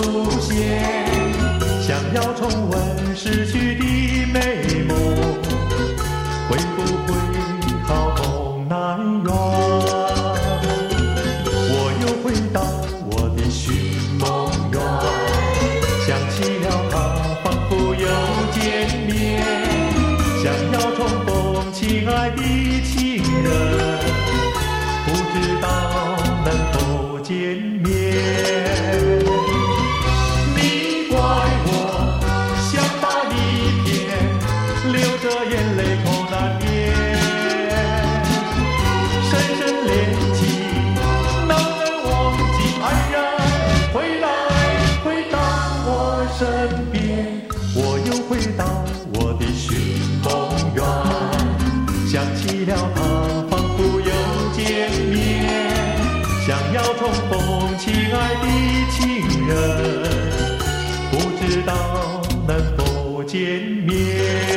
出现，想要重温失去的美梦，会不会好梦难圆？我又回到我的寻梦园，想起了他，仿佛又见面。想要重逢亲爱的情人，不知道能否见面。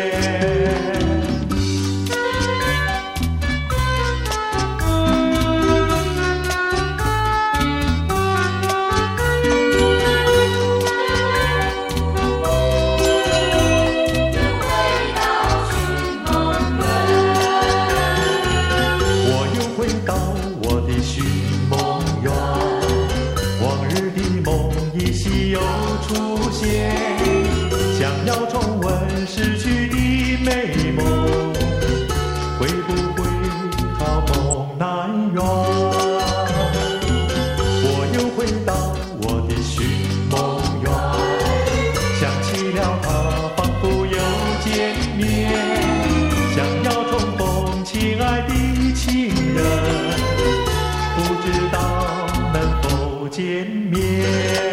出现，想要重温逝去的美梦，会不会好梦难圆？我又回到我的寻梦园，想起了他，仿佛又见面，想要重逢亲爱的情人，不知道能否见面。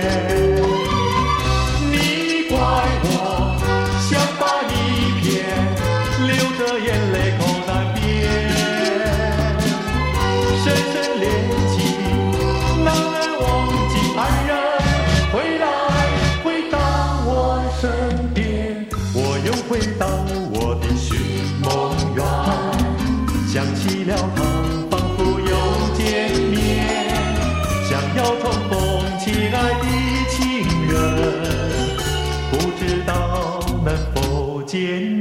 恋情让人忘记安然，回来回到我身边，我又回到我的寻梦园，想起了他，仿佛又见面，想要重逢亲爱的情人，不知道能否见。